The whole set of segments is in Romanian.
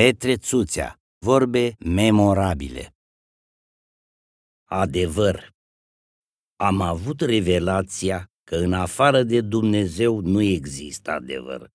Petre Țuțea, vorbe memorabile. Adevăr. Am avut revelația că în afară de Dumnezeu nu există adevăr.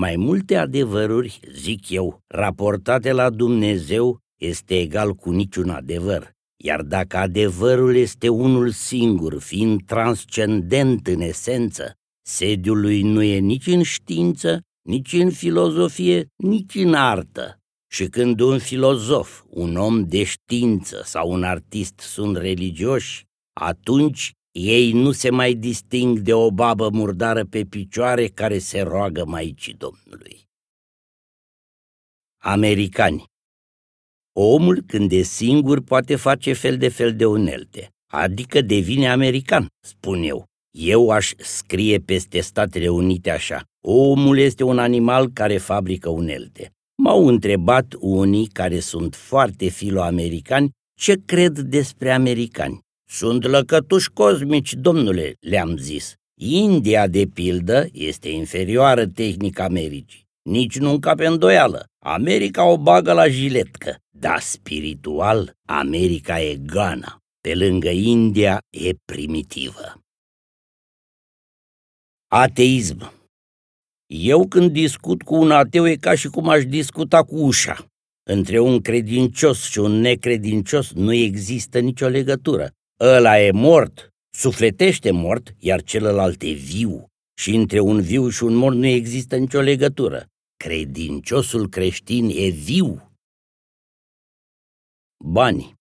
Mai multe adevăruri, zic eu, raportate la Dumnezeu este egal cu niciun adevăr. Iar dacă adevărul este unul singur, fiind transcendent în esență, sediul lui nu e nici în știință, nici în filozofie, nici în artă. Și când un filozof, un om de știință sau un artist sunt religioși, atunci ei nu se mai disting de o babă murdară pe picioare care se roagă Maicii Domnului. Americani Omul când e singur poate face fel de fel de unelte, adică devine american, spun eu. Eu aș scrie peste Statele Unite așa, omul este un animal care fabrică unelte. M-au întrebat unii care sunt foarte filoamericani ce cred despre americani. Sunt lăcătuși cosmici, domnule, le-am zis. India, de pildă, este inferioară tehnică Americii. Nici nu încape îndoială. America o bagă la jiletcă, dar spiritual America e Ghana. Pe lângă India e primitivă. Ateism Eu când discut cu un ateu e ca și cum aș discuta cu ușa. Între un credincios și un necredincios nu există nicio legătură. Ăla e mort, sufletește mort, iar celălalt e viu. Și între un viu și un mort nu există nicio legătură. Credinciosul creștin e viu. Bani.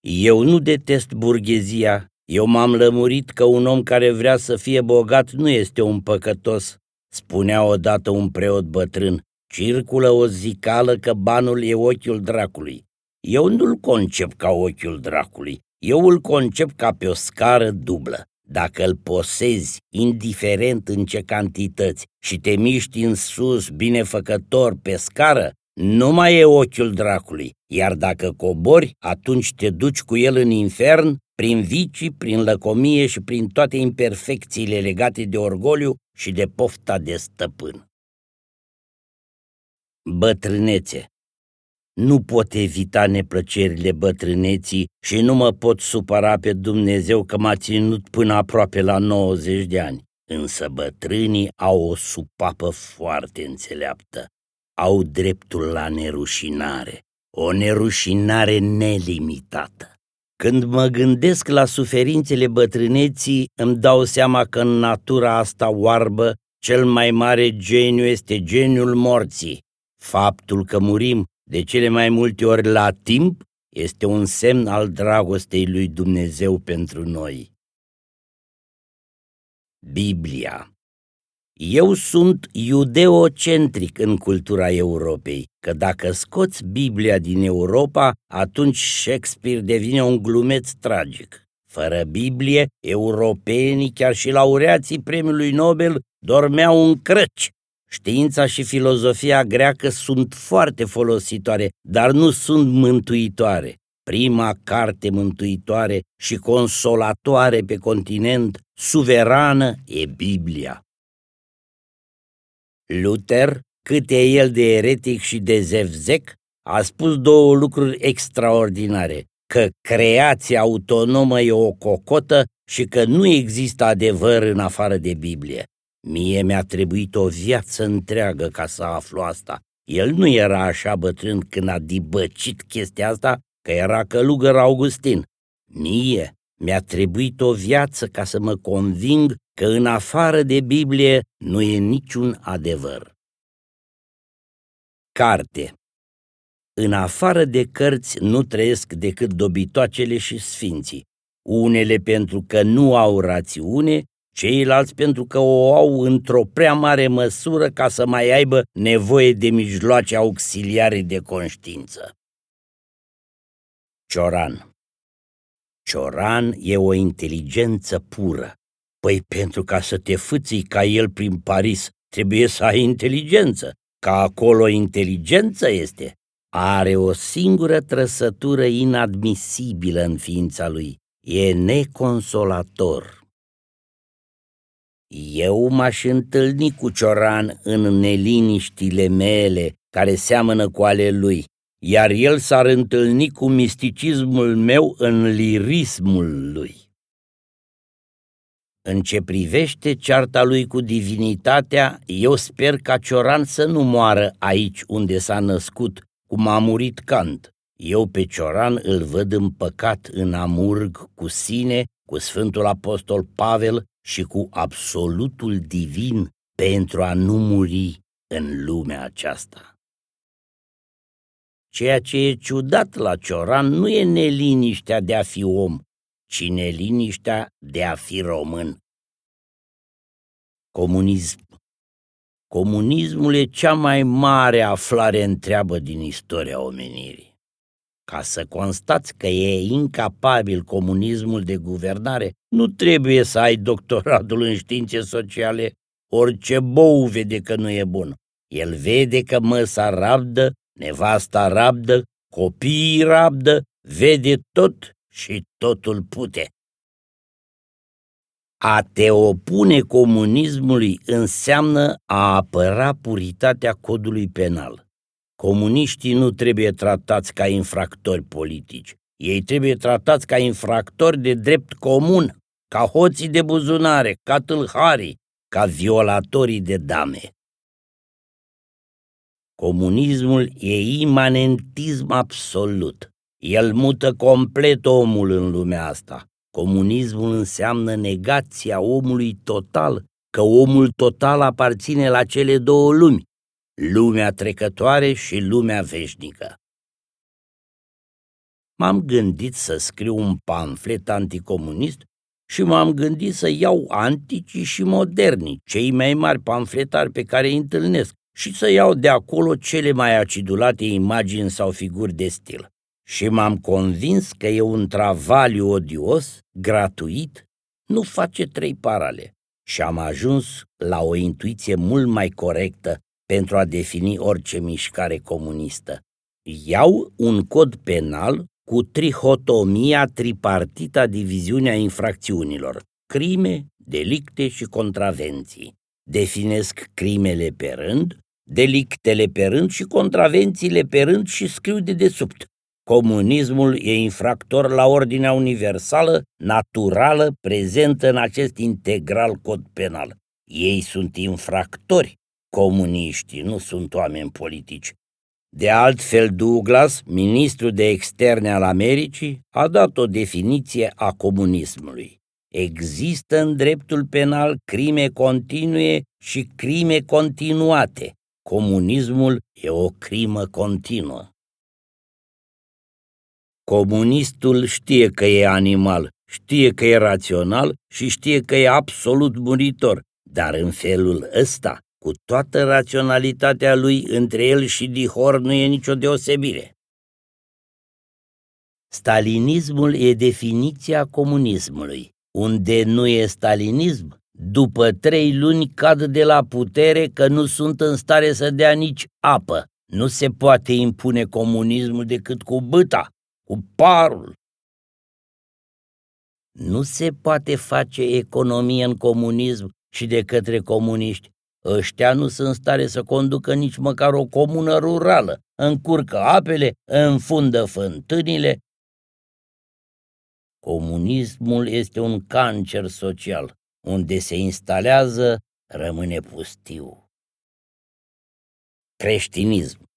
Eu nu detest burghezia. Eu m-am lămurit că un om care vrea să fie bogat nu este un păcătos. Spunea odată un preot bătrân, circulă o zicală că banul e ochiul dracului. Eu nu-l concep ca ochiul dracului, eu îl concep ca pe o scară dublă. Dacă îl posezi, indiferent în ce cantități, și te miști în sus, binefăcător, pe scară, nu mai e ochiul dracului, iar dacă cobori, atunci te duci cu el în infern, prin vicii, prin lăcomie și prin toate imperfecțiile legate de orgoliu și de pofta de stăpân. Bătrânețe nu pot evita neplăcerile bătrâneții și nu mă pot supăra pe Dumnezeu că m-a ținut până aproape la 90 de ani. Însă bătrânii au o supapă foarte înțeleaptă. Au dreptul la nerușinare, o nerușinare nelimitată. Când mă gândesc la suferințele bătrâneții, îmi dau seama că în natura asta oarbă cel mai mare geniu este geniul morții. Faptul că murim de cele mai multe ori la timp, este un semn al dragostei lui Dumnezeu pentru noi. Biblia Eu sunt iudeocentric în cultura Europei, că dacă scoți Biblia din Europa, atunci Shakespeare devine un glumeț tragic. Fără Biblie, europenii, chiar și laureații premiului Nobel, dormeau în crăci Știința și filozofia greacă sunt foarte folositoare, dar nu sunt mântuitoare. Prima carte mântuitoare și consolatoare pe continent, suverană, e Biblia. Luther, cât e el de eretic și de zevzec, a spus două lucruri extraordinare, că creația autonomă e o cocotă și că nu există adevăr în afară de Biblie. Mie mi-a trebuit o viață întreagă ca să aflu asta. El nu era așa bătrân când a dibăcit chestia asta, că era călugăr Augustin. Mie mi-a trebuit o viață ca să mă conving că în afară de Biblie nu e niciun adevăr. Carte În afară de cărți nu trăiesc decât dobitoacele și sfinții, unele pentru că nu au rațiune ceilalți pentru că o au într-o prea mare măsură ca să mai aibă nevoie de mijloace auxiliare de conștiință. Cioran Cioran e o inteligență pură. Păi pentru ca să te fâții ca el prin Paris, trebuie să ai inteligență, ca acolo inteligență este. Are o singură trăsătură inadmisibilă în ființa lui, e neconsolator. Eu m-aș întâlni cu Cioran în neliniștile mele, care seamănă cu ale lui, iar el s-ar întâlni cu misticismul meu în lirismul lui. În ce privește cearta lui cu divinitatea, eu sper ca Cioran să nu moară aici unde s-a născut, cum a murit Kant. Eu pe Cioran îl văd împăcat în amurg cu sine, cu Sfântul Apostol Pavel și cu absolutul divin pentru a nu muri în lumea aceasta. Ceea ce e ciudat la Cioran nu e neliniștea de a fi om, ci neliniștea de a fi român. Comunism Comunismul e cea mai mare aflare întreabă din istoria omenirii. Ca să constați că e incapabil comunismul de guvernare, nu trebuie să ai doctoratul în științe sociale, orice bou vede că nu e bun. El vede că măsa rabdă, nevasta rabdă, copiii rabdă, vede tot și totul pute. A te opune comunismului înseamnă a apăra puritatea codului penal. Comuniștii nu trebuie tratați ca infractori politici. Ei trebuie tratați ca infractori de drept comun, ca hoții de buzunare, ca tâlharii, ca violatorii de dame. Comunismul e imanentism absolut. El mută complet omul în lumea asta. Comunismul înseamnă negația omului total, că omul total aparține la cele două lumi, lumea trecătoare și lumea veșnică. M-am gândit să scriu un pamflet anticomunist și m-am gândit să iau antici și moderni, cei mai mari pamfletari pe care îi întâlnesc, și să iau de acolo cele mai acidulate imagini sau figuri de stil. Și m-am convins că e un travaliu odios, gratuit, nu face trei parale. Și am ajuns la o intuiție mult mai corectă pentru a defini orice mișcare comunistă. Iau un cod penal cu trihotomia tripartită a diviziunea infracțiunilor, crime, delicte și contravenții. Definesc crimele pe rând, delictele pe rând și contravențiile pe rând și scriu de desubt. Comunismul e infractor la ordinea universală, naturală, prezentă în acest integral cod penal. Ei sunt infractori, comuniștii, nu sunt oameni politici. De altfel, Douglas, ministru de externe al Americii, a dat o definiție a comunismului. Există în dreptul penal crime continue și crime continuate. Comunismul e o crimă continuă. Comunistul știe că e animal, știe că e rațional și știe că e absolut muritor, dar în felul ăsta, cu toată raționalitatea lui, între el și Dihor nu e nicio deosebire. Stalinismul e definiția comunismului. Unde nu e stalinism, după trei luni cad de la putere că nu sunt în stare să dea nici apă. Nu se poate impune comunismul decât cu băta, cu parul. Nu se poate face economie în comunism și de către comuniști. Ăștia nu sunt în stare să conducă nici măcar o comună rurală. Încurcă apele, înfundă fântânile. Comunismul este un cancer social. Unde se instalează, rămâne pustiu. Creștinism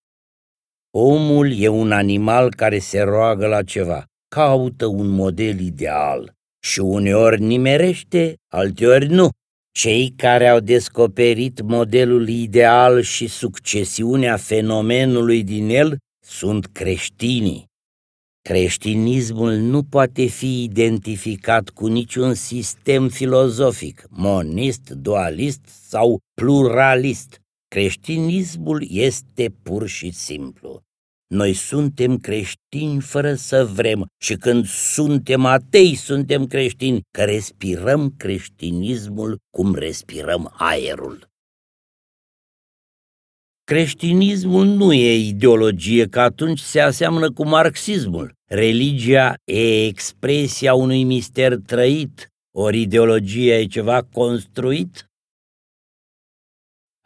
Omul e un animal care se roagă la ceva, caută un model ideal și uneori nimerește, alteori nu. Cei care au descoperit modelul ideal și succesiunea fenomenului din el sunt creștinii. Creștinismul nu poate fi identificat cu niciun sistem filozofic, monist, dualist sau pluralist. Creștinismul este pur și simplu. Noi suntem creștini fără să vrem și când suntem atei, suntem creștini, că respirăm creștinismul cum respirăm aerul. Creștinismul nu e ideologie, că atunci se aseamnă cu marxismul. Religia e expresia unui mister trăit, ori ideologia e ceva construit.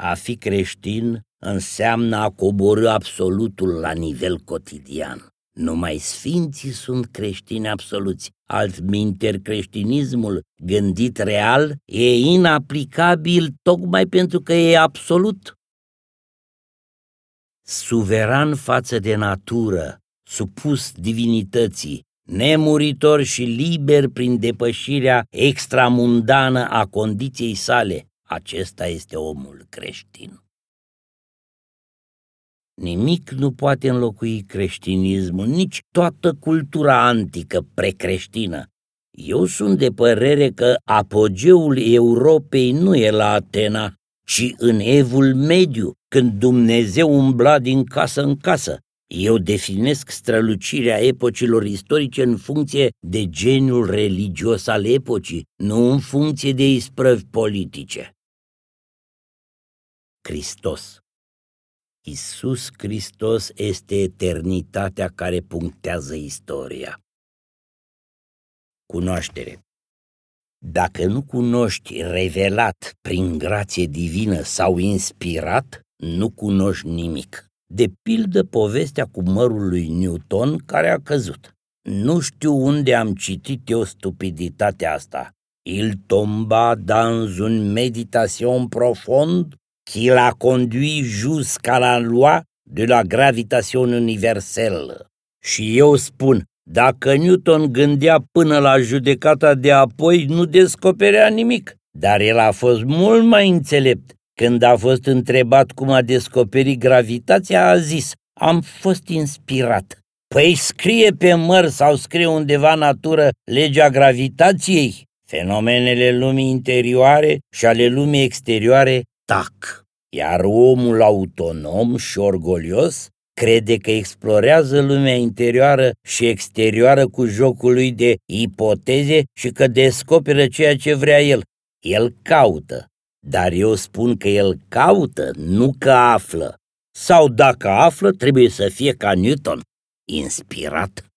A fi creștin înseamnă a coborâ absolutul la nivel cotidian. Numai sfinții sunt creștini absoluți. Altminter creștinismul gândit real e inaplicabil tocmai pentru că e absolut. Suveran față de natură, supus divinității, nemuritor și liber prin depășirea extramundană a condiției sale, acesta este omul creștin. Nimic nu poate înlocui creștinismul, nici toată cultura antică precreștină. Eu sunt de părere că apogeul Europei nu e la Atena, ci în evul mediu, când Dumnezeu umbla din casă în casă. Eu definesc strălucirea epocilor istorice în funcție de geniul religios al epocii, nu în funcție de isprăvi politice. Hristos Isus Hristos este eternitatea care punctează istoria. Cunoaștere Dacă nu cunoști revelat prin grație divină sau inspirat, nu cunoști nimic. De pildă povestea cu mărul lui Newton care a căzut. Nu știu unde am citit eu stupiditatea asta. Il tomba dans une méditation profonde qui l'a conduit jusqu'à la loi de la gravitation universelle. Și eu spun, dacă Newton gândea până la judecata de apoi, nu descoperea nimic, dar el a fost mult mai înțelept. Când a fost întrebat cum a descoperit gravitația, a zis, am fost inspirat. Păi scrie pe măr sau scrie undeva natură legea gravitației? Fenomenele lumii interioare și ale lumii exterioare tac. Iar omul autonom și orgolios crede că explorează lumea interioară și exterioară cu jocul lui de ipoteze și că descoperă ceea ce vrea el. El caută, dar eu spun că el caută, nu că află. Sau dacă află, trebuie să fie ca Newton, inspirat.